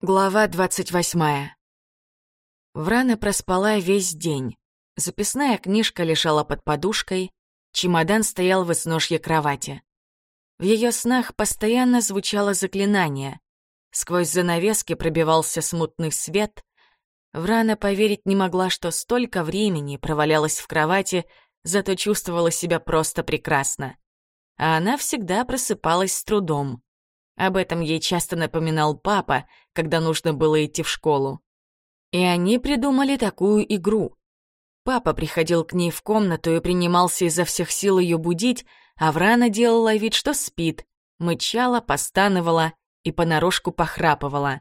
Глава двадцать восьмая. Врана проспала весь день. Записная книжка лежала под подушкой, чемодан стоял в изножье кровати. В ее снах постоянно звучало заклинание. Сквозь занавески пробивался смутный свет. Врана поверить не могла, что столько времени провалялась в кровати, зато чувствовала себя просто прекрасно. А она всегда просыпалась с трудом. Об этом ей часто напоминал папа, когда нужно было идти в школу. И они придумали такую игру. Папа приходил к ней в комнату и принимался изо всех сил ее будить, а Врана делала вид, что спит, мычала, постановала и понарошку похрапывала.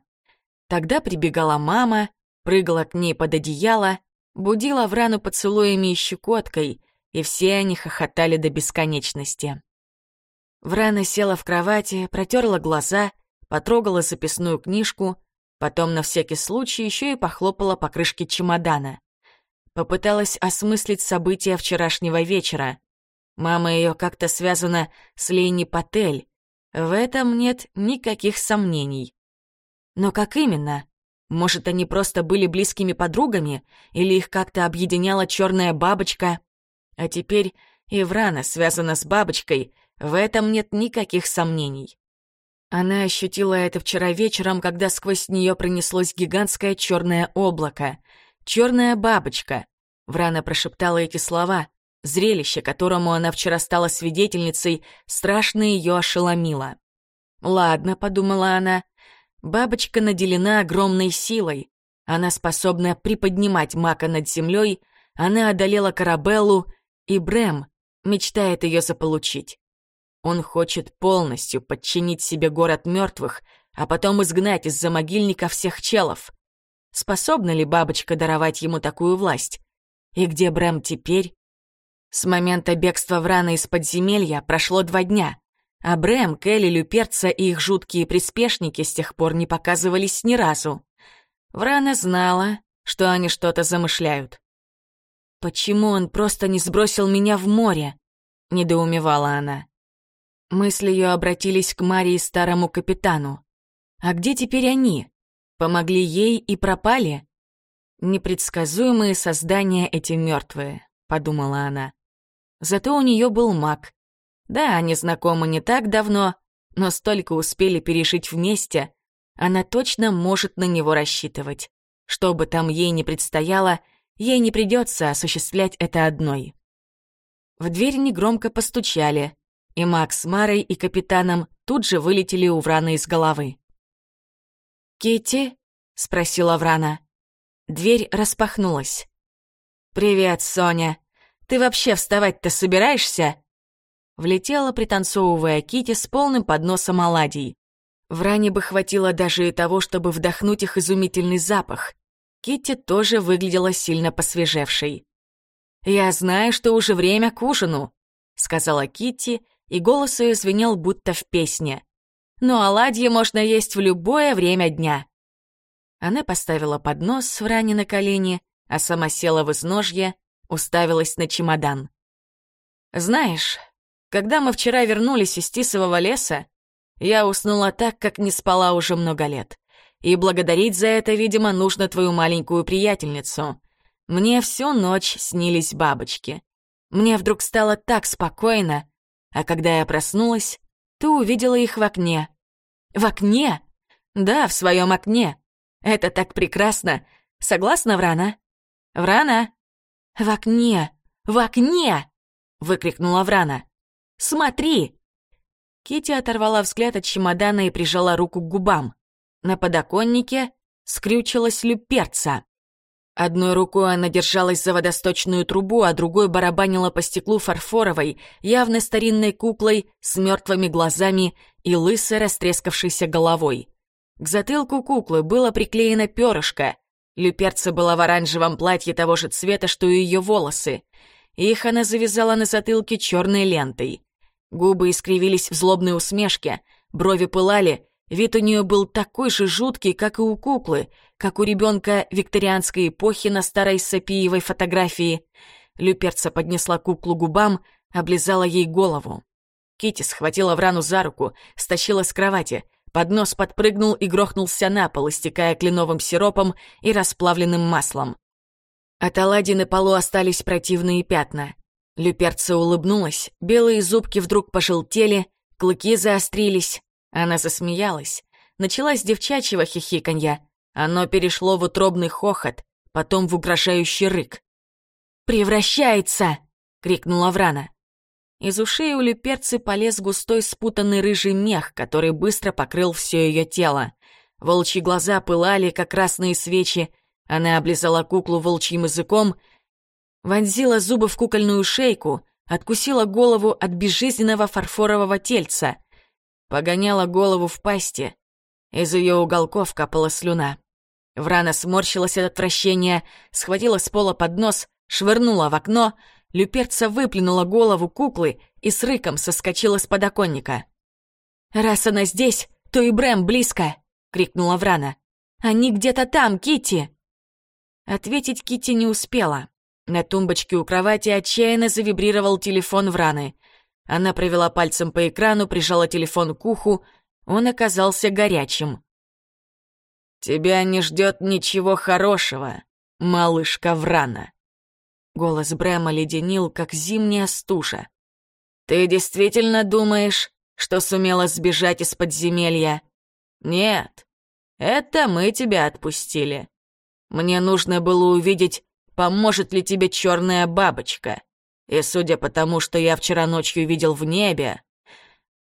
Тогда прибегала мама, прыгала к ней под одеяло, будила Врану поцелуями и щекоткой, и все они хохотали до бесконечности. Врана села в кровати, протерла глаза, потрогала записную книжку, потом на всякий случай еще и похлопала по крышке чемодана. Попыталась осмыслить события вчерашнего вечера. Мама ее как-то связана с Лейни Патель. В этом нет никаких сомнений. Но как именно? Может, они просто были близкими подругами, или их как-то объединяла черная бабочка? А теперь Иврана связана с бабочкой — в этом нет никаких сомнений. Она ощутила это вчера вечером, когда сквозь нее пронеслось гигантское черное облако. Черная бабочка. Врана прошептала эти слова. Зрелище, которому она вчера стала свидетельницей, страшно ее ошеломило. «Ладно», — подумала она, — «бабочка наделена огромной силой. Она способна приподнимать мака над землей, она одолела Карабеллу, и Брэм мечтает ее заполучить. Он хочет полностью подчинить себе город мертвых, а потом изгнать из-за могильника всех челов. Способна ли бабочка даровать ему такую власть? И где Брэм теперь? С момента бегства Врана из подземелья прошло два дня, а Брэм, Келли, Люперца и их жуткие приспешники с тех пор не показывались ни разу. Врана знала, что они что-то замышляют. «Почему он просто не сбросил меня в море?» — недоумевала она. Мысли ее обратились к Марии старому капитану. А где теперь они? Помогли ей и пропали? Непредсказуемые создания эти мертвые, подумала она. Зато у нее был маг. Да, они знакомы не так давно, но столько успели пережить вместе, она точно может на него рассчитывать. Что бы там ей не предстояло, ей не придется осуществлять это одной. В дверь негромко постучали и Макс с Марой и капитаном тут же вылетели у Врана из головы. «Китти?» — спросила Врана. Дверь распахнулась. «Привет, Соня. Ты вообще вставать-то собираешься?» Влетела, пританцовывая Кити с полным подносом оладий. Вране бы хватило даже и того, чтобы вдохнуть их изумительный запах. Китти тоже выглядела сильно посвежевшей. «Я знаю, что уже время к ужину», — сказала Китти и голос ее звенел будто в песне. «Но оладьи можно есть в любое время дня». Она поставила поднос с ране на колени, а сама села в изножье, уставилась на чемодан. «Знаешь, когда мы вчера вернулись из Тисового леса, я уснула так, как не спала уже много лет. И благодарить за это, видимо, нужно твою маленькую приятельницу. Мне всю ночь снились бабочки. Мне вдруг стало так спокойно, а когда я проснулась, ты увидела их в окне. В окне? Да, в своем окне. Это так прекрасно. Согласна, Врана? Врана? В окне! В окне! Выкрикнула Врана. Смотри! Кити оторвала взгляд от чемодана и прижала руку к губам. На подоконнике скрючилась люперца. Одной рукой она держалась за водосточную трубу, а другой барабанила по стеклу фарфоровой, явно старинной куклой с мертвыми глазами и лысой растрескавшейся головой. К затылку куклы было приклеено перышко. Люперца была в оранжевом платье того же цвета, что и ее волосы. Их она завязала на затылке черной лентой. Губы искривились в злобной усмешке, брови пылали, вид у нее был такой же жуткий, как и у куклы — как у ребенка викторианской эпохи на старой Сапиевой фотографии. Люперца поднесла куклу губам, облизала ей голову. Кити схватила Врану за руку, стащила с кровати, Поднос подпрыгнул и грохнулся на пол, истекая кленовым сиропом и расплавленным маслом. От оладьи на полу остались противные пятна. Люперца улыбнулась, белые зубки вдруг пожелтели, клыки заострились. Она засмеялась. Началась девчачьего хихиканья. Оно перешло в утробный хохот, потом в угрожающий рык. «Превращается!» — крикнула Врана. Из ушей у люперцы полез густой спутанный рыжий мех, который быстро покрыл все ее тело. Волчьи глаза пылали, как красные свечи. Она облизала куклу волчьим языком, вонзила зубы в кукольную шейку, откусила голову от безжизненного фарфорового тельца, погоняла голову в пасти. Из ее уголков капала слюна. Врана сморщилась от отвращения, схватила с пола поднос, швырнула в окно — Люперца выплюнула голову куклы и с рыком соскочила с подоконника. «Раз она здесь, то и Брэм близко!» — крикнула Врана. «Они где-то там, Кити. Ответить Кити не успела. На тумбочке у кровати отчаянно завибрировал телефон Враны. Она провела пальцем по экрану, прижала телефон к уху. Он оказался горячим. «Тебя не ждет ничего хорошего, малышка Врана», Голос Брэма леденил, как зимняя стужа. «Ты действительно думаешь, что сумела сбежать из подземелья? Нет, это мы тебя отпустили. Мне нужно было увидеть, поможет ли тебе черная бабочка. И судя по тому, что я вчера ночью видел в небе...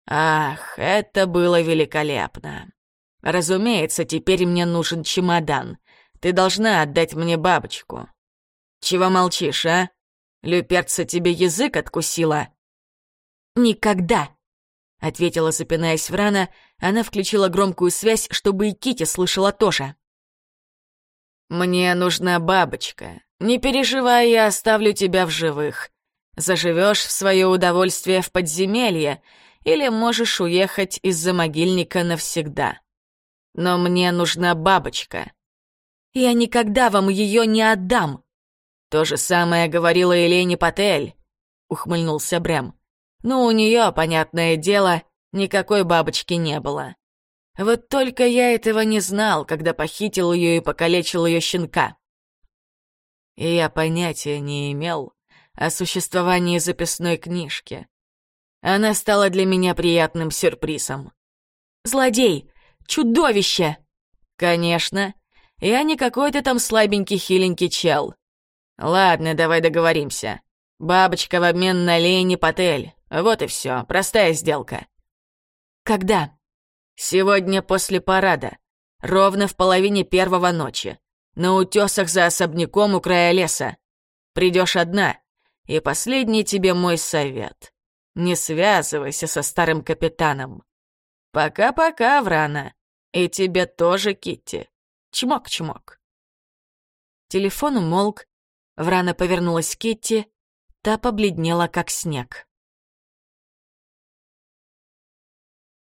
Ах, это было великолепно. Разумеется, теперь мне нужен чемодан. Ты должна отдать мне бабочку. «Чего молчишь, а? Люперца тебе язык откусила?» «Никогда!» — ответила, запинаясь Врана. Она включила громкую связь, чтобы и Кити слышала тоже. «Мне нужна бабочка. Не переживай, я оставлю тебя в живых. Заживешь в свое удовольствие в подземелье или можешь уехать из-за могильника навсегда. Но мне нужна бабочка. Я никогда вам ее не отдам!» «То же самое говорила Елене Патель», — ухмыльнулся Брэм. «Но у нее, понятное дело, никакой бабочки не было. Вот только я этого не знал, когда похитил ее и покалечил ее щенка. И я понятия не имел о существовании записной книжки. Она стала для меня приятным сюрпризом. «Злодей! Чудовище!» «Конечно. Я не какой-то там слабенький хиленький чел. «Ладно, давай договоримся. Бабочка в обмен на Лени Патель. Вот и все, простая сделка». «Когда?» «Сегодня после парада. Ровно в половине первого ночи. На утесах за особняком у края леса. Придешь одна. И последний тебе мой совет. Не связывайся со старым капитаном. Пока-пока, Врана. И тебе тоже, Китти. Чмок-чмок». Телефон умолк, Врана повернулась к Кетти, та побледнела, как снег.